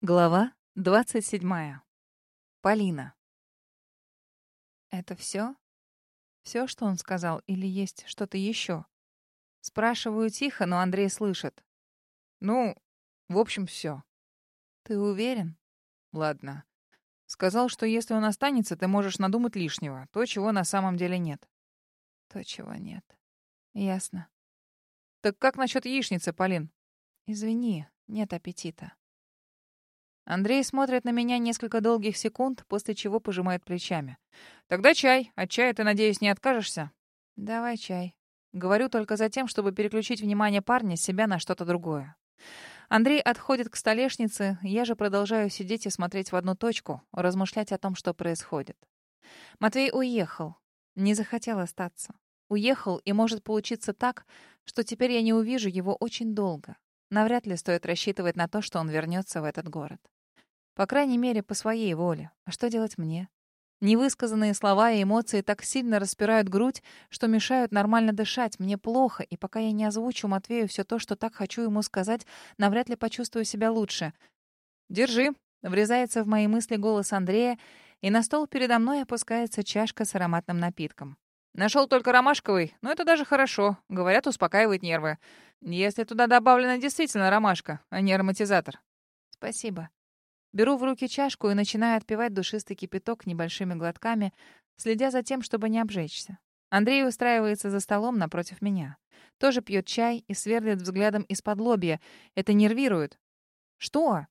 Глава двадцать седьмая. Полина. Это все? Все, что он сказал, или есть что-то еще? Спрашиваю тихо, но Андрей слышит. Ну, в общем, все. Ты уверен? Ладно. Сказал, что если он останется, ты можешь надумать лишнего, то, чего на самом деле нет. То, чего нет. Ясно. Так как насчет яичницы, Полин? Извини, нет аппетита. Андрей смотрит на меня несколько долгих секунд, после чего пожимает плечами. «Тогда чай. От чая ты, надеюсь, не откажешься?» «Давай чай». Говорю только за тем, чтобы переключить внимание парня с себя на что-то другое. Андрей отходит к столешнице, я же продолжаю сидеть и смотреть в одну точку, размышлять о том, что происходит. Матвей уехал. Не захотел остаться. Уехал, и может получиться так, что теперь я не увижу его очень долго. Навряд ли стоит рассчитывать на то, что он вернется в этот город. По крайней мере, по своей воле. А что делать мне? Невысказанные слова и эмоции так сильно распирают грудь, что мешают нормально дышать. Мне плохо, и пока я не озвучу Матвею все то, что так хочу ему сказать, навряд ли почувствую себя лучше. «Держи», — врезается в мои мысли голос Андрея, и на стол передо мной опускается чашка с ароматным напитком. Нашел только ромашковый, но это даже хорошо. Говорят, успокаивает нервы. Если туда добавлена действительно ромашка, а не ароматизатор. Спасибо. Беру в руки чашку и начинаю отпивать душистый кипяток небольшими глотками, следя за тем, чтобы не обжечься. Андрей устраивается за столом напротив меня. Тоже пьет чай и сверлит взглядом из-под лобья. Это нервирует. «Что?»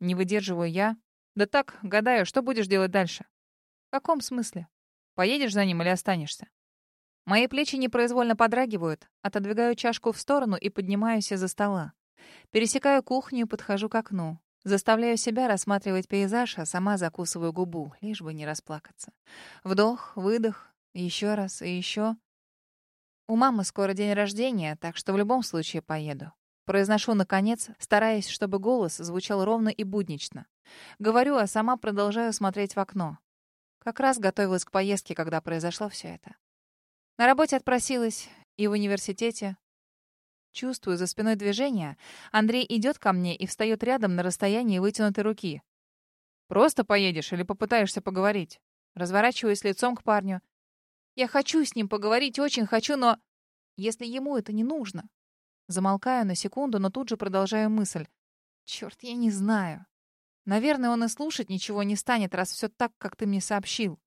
Не выдерживаю я. «Да так, гадаю, что будешь делать дальше?» «В каком смысле? Поедешь за ним или останешься?» Мои плечи непроизвольно подрагивают. Отодвигаю чашку в сторону и поднимаюсь из-за стола. Пересекаю кухню и подхожу к окну. Заставляю себя рассматривать пейзаж, а сама закусываю губу, лишь бы не расплакаться. Вдох, выдох, еще раз и еще. У мамы скоро день рождения, так что в любом случае поеду. Произношу, наконец, стараясь, чтобы голос звучал ровно и буднично. Говорю, а сама продолжаю смотреть в окно. Как раз готовилась к поездке, когда произошло все это. На работе отпросилась и в университете. Чувствую за спиной движение. Андрей идет ко мне и встает рядом на расстоянии вытянутой руки. «Просто поедешь или попытаешься поговорить?» Разворачиваюсь лицом к парню. «Я хочу с ним поговорить, очень хочу, но... Если ему это не нужно...» Замолкаю на секунду, но тут же продолжаю мысль. «Черт, я не знаю. Наверное, он и слушать ничего не станет, раз все так, как ты мне сообщил».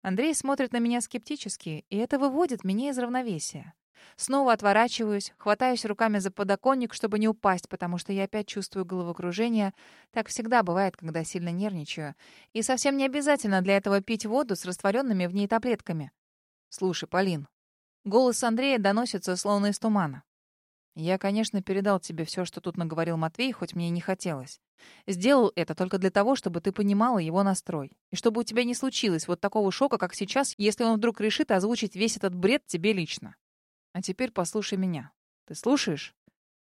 Андрей смотрит на меня скептически, и это выводит меня из равновесия. Снова отворачиваюсь, хватаюсь руками за подоконник, чтобы не упасть, потому что я опять чувствую головокружение. Так всегда бывает, когда сильно нервничаю. И совсем не обязательно для этого пить воду с растворенными в ней таблетками. «Слушай, Полин». Голос Андрея доносится словно из тумана. Я, конечно, передал тебе все, что тут наговорил Матвей, хоть мне и не хотелось. Сделал это только для того, чтобы ты понимала его настрой. И чтобы у тебя не случилось вот такого шока, как сейчас, если он вдруг решит озвучить весь этот бред тебе лично. А теперь послушай меня. Ты слушаешь?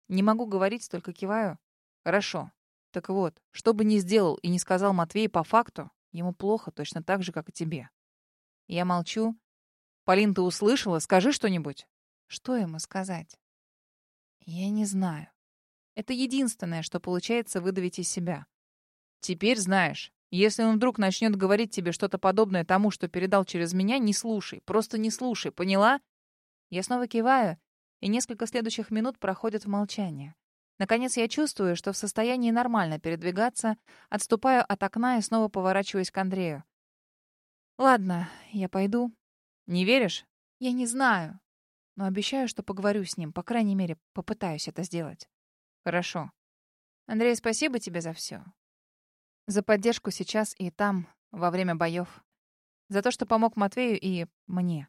Не могу говорить, только киваю. Хорошо. Так вот, что бы ни сделал и не сказал Матвей по факту, ему плохо точно так же, как и тебе. Я молчу. Полин, ты услышала? Скажи что-нибудь. Что ему сказать? Я не знаю. Это единственное, что получается выдавить из себя. Теперь знаешь. Если он вдруг начнет говорить тебе что-то подобное тому, что передал через меня, не слушай. Просто не слушай. Поняла? Я снова киваю, и несколько следующих минут проходят в молчании. Наконец я чувствую, что в состоянии нормально передвигаться, отступаю от окна и снова поворачиваюсь к Андрею. «Ладно, я пойду». «Не веришь?» «Я не знаю, но обещаю, что поговорю с ним, по крайней мере, попытаюсь это сделать». «Хорошо». «Андрей, спасибо тебе за все. За поддержку сейчас и там, во время боев. За то, что помог Матвею и мне».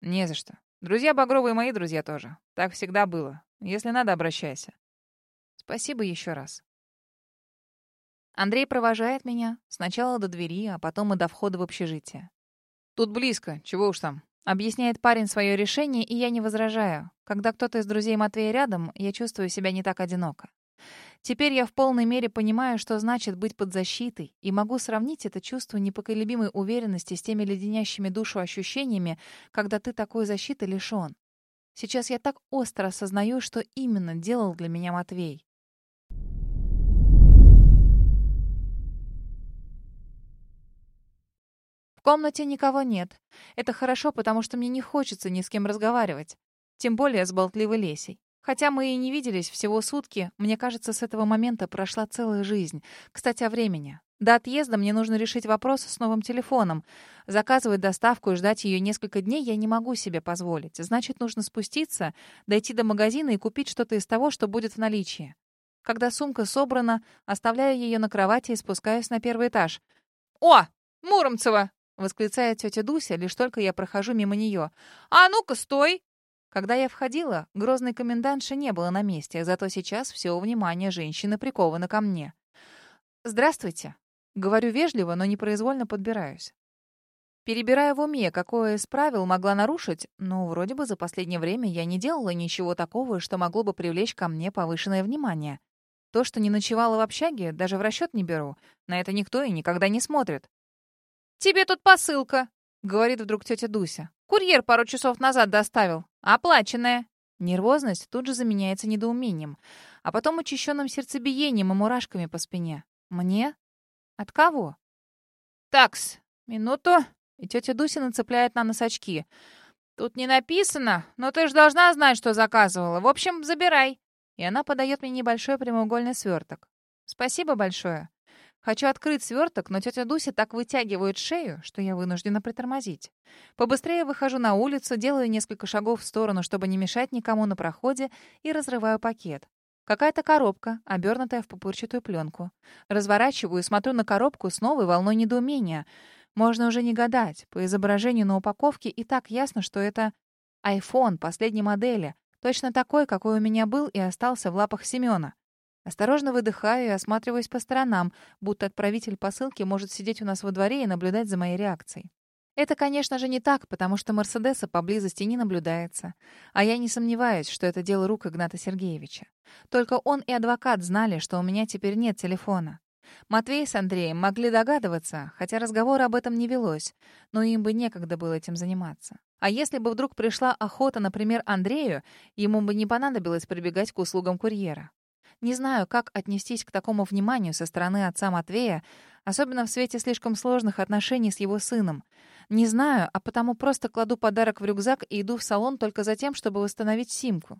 «Не за что. Друзья Багровые мои друзья тоже. Так всегда было. Если надо, обращайся. Спасибо еще раз. Андрей провожает меня сначала до двери, а потом и до входа в общежитие. Тут близко, чего уж там. Объясняет парень свое решение, и я не возражаю. Когда кто-то из друзей Матвея рядом, я чувствую себя не так одиноко. Теперь я в полной мере понимаю, что значит быть под защитой, и могу сравнить это чувство непоколебимой уверенности с теми леденящими душу ощущениями, когда ты такой защиты лишён. Сейчас я так остро осознаю, что именно делал для меня Матвей. В комнате никого нет. Это хорошо, потому что мне не хочется ни с кем разговаривать. Тем более с болтливой Лесей. Хотя мы и не виделись всего сутки, мне кажется, с этого момента прошла целая жизнь. Кстати, о времени. До отъезда мне нужно решить вопрос с новым телефоном. Заказывать доставку и ждать ее несколько дней я не могу себе позволить. Значит, нужно спуститься, дойти до магазина и купить что-то из того, что будет в наличии. Когда сумка собрана, оставляю ее на кровати и спускаюсь на первый этаж. «О, Муромцева!» — восклицает тетя Дуся, лишь только я прохожу мимо нее. «А ну-ка, стой!» Когда я входила, грозной комендантши не было на месте, зато сейчас все внимание женщины приковано ко мне. «Здравствуйте». Говорю вежливо, но непроизвольно подбираюсь. Перебирая в уме, какое из правил могла нарушить, но вроде бы за последнее время я не делала ничего такого, что могло бы привлечь ко мне повышенное внимание. То, что не ночевала в общаге, даже в расчет не беру. На это никто и никогда не смотрит. «Тебе тут посылка», — говорит вдруг тетя Дуся. «Курьер пару часов назад доставил. Оплаченная». Нервозность тут же заменяется недоумением, а потом учащенным сердцебиением и мурашками по спине. «Мне? От кого?» «Такс, минуту». И тетя Дуся нацепляет на нос очки. «Тут не написано, но ты же должна знать, что заказывала. В общем, забирай». И она подает мне небольшой прямоугольный сверток. «Спасибо большое». Хочу открыть сверток, но тетя Дуся так вытягивает шею, что я вынуждена притормозить. Побыстрее выхожу на улицу, делаю несколько шагов в сторону, чтобы не мешать никому на проходе, и разрываю пакет. Какая-то коробка, обернутая в пупырчатую пленку. Разворачиваю и смотрю на коробку с новой волной недоумения. Можно уже не гадать. По изображению на упаковке и так ясно, что это iPhone последней модели, точно такой, какой у меня был и остался в лапах Семена. Осторожно выдыхаю и осматриваюсь по сторонам, будто отправитель посылки может сидеть у нас во дворе и наблюдать за моей реакцией. Это, конечно же, не так, потому что Мерседеса поблизости не наблюдается. А я не сомневаюсь, что это дело рук Игната Сергеевича. Только он и адвокат знали, что у меня теперь нет телефона. Матвей с Андреем могли догадываться, хотя разговор об этом не велось, но им бы некогда было этим заниматься. А если бы вдруг пришла охота, например, Андрею, ему бы не понадобилось прибегать к услугам курьера. Не знаю, как отнестись к такому вниманию со стороны отца Матвея, особенно в свете слишком сложных отношений с его сыном. Не знаю, а потому просто кладу подарок в рюкзак и иду в салон только за тем, чтобы восстановить симку.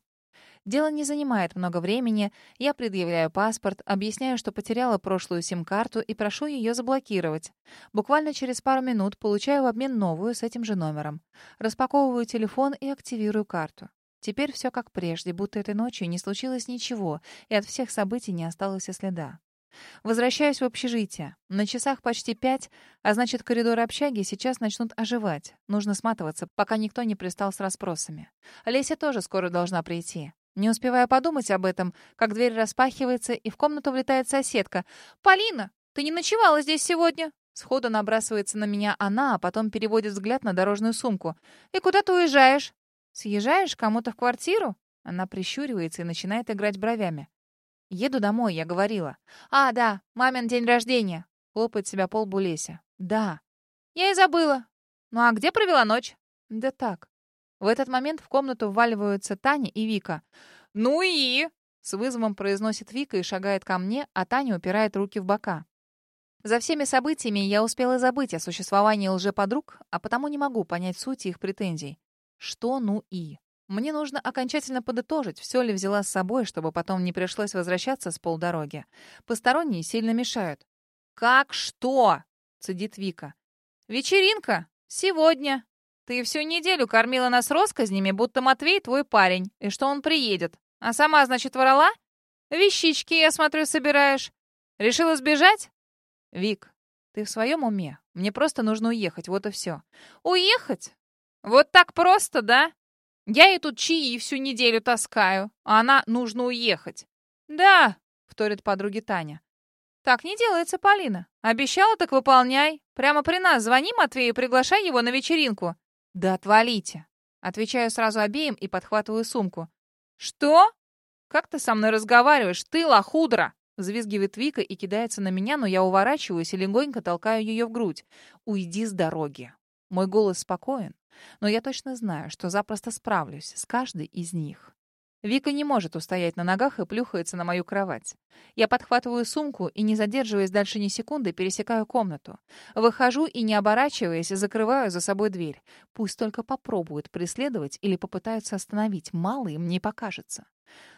Дело не занимает много времени. Я предъявляю паспорт, объясняю, что потеряла прошлую сим-карту и прошу ее заблокировать. Буквально через пару минут получаю в обмен новую с этим же номером. Распаковываю телефон и активирую карту. Теперь все как прежде, будто этой ночью не случилось ничего, и от всех событий не осталось и следа. Возвращаюсь в общежитие. На часах почти пять, а значит, коридоры общаги сейчас начнут оживать. Нужно сматываться, пока никто не пристал с расспросами. Леся тоже скоро должна прийти. Не успевая подумать об этом, как дверь распахивается, и в комнату влетает соседка. «Полина, ты не ночевала здесь сегодня?» Сходу набрасывается на меня она, а потом переводит взгляд на дорожную сумку. «И куда ты уезжаешь?» «Съезжаешь кому-то в квартиру?» Она прищуривается и начинает играть бровями. «Еду домой», — я говорила. «А, да, мамин день рождения», — хлопает себя пол Булеся. «Да». «Я и забыла. Ну а где провела ночь?» «Да так». В этот момент в комнату вваливаются Таня и Вика. «Ну и?» — с вызовом произносит Вика и шагает ко мне, а Таня упирает руки в бока. За всеми событиями я успела забыть о существовании лжеподруг, а потому не могу понять суть их претензий. Что ну и? Мне нужно окончательно подытожить, все ли взяла с собой, чтобы потом не пришлось возвращаться с полдороги. Посторонние сильно мешают. «Как что?» — цедит Вика. «Вечеринка. Сегодня. Ты всю неделю кормила нас россказнями, будто Матвей твой парень, и что он приедет. А сама, значит, ворола? Вещички, я смотрю, собираешь. Решила сбежать? Вик, ты в своем уме? Мне просто нужно уехать, вот и все. Уехать? Вот так просто, да? Я ей тут чаи всю неделю таскаю, а она нужно уехать. Да, вторит подруге Таня. Так не делается, Полина. Обещала, так выполняй. Прямо при нас звони Матвею и приглашай его на вечеринку. Да отвалите. Отвечаю сразу обеим и подхватываю сумку. Что? Как ты со мной разговариваешь? Ты лохудра! Взвизгивает Вика и кидается на меня, но я уворачиваюсь и легонько толкаю ее в грудь. «Уйди с дороги». Мой голос спокоен, но я точно знаю, что запросто справлюсь с каждой из них. Вика не может устоять на ногах и плюхается на мою кровать. Я подхватываю сумку и, не задерживаясь дальше ни секунды, пересекаю комнату. Выхожу и, не оборачиваясь, закрываю за собой дверь. Пусть только попробуют преследовать или попытаются остановить. Мало им не покажется.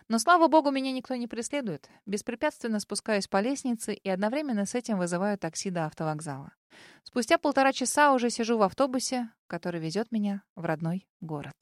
Но, слава богу, меня никто не преследует. Беспрепятственно спускаюсь по лестнице и одновременно с этим вызываю такси до автовокзала. Спустя полтора часа уже сижу в автобусе, который везет меня в родной город.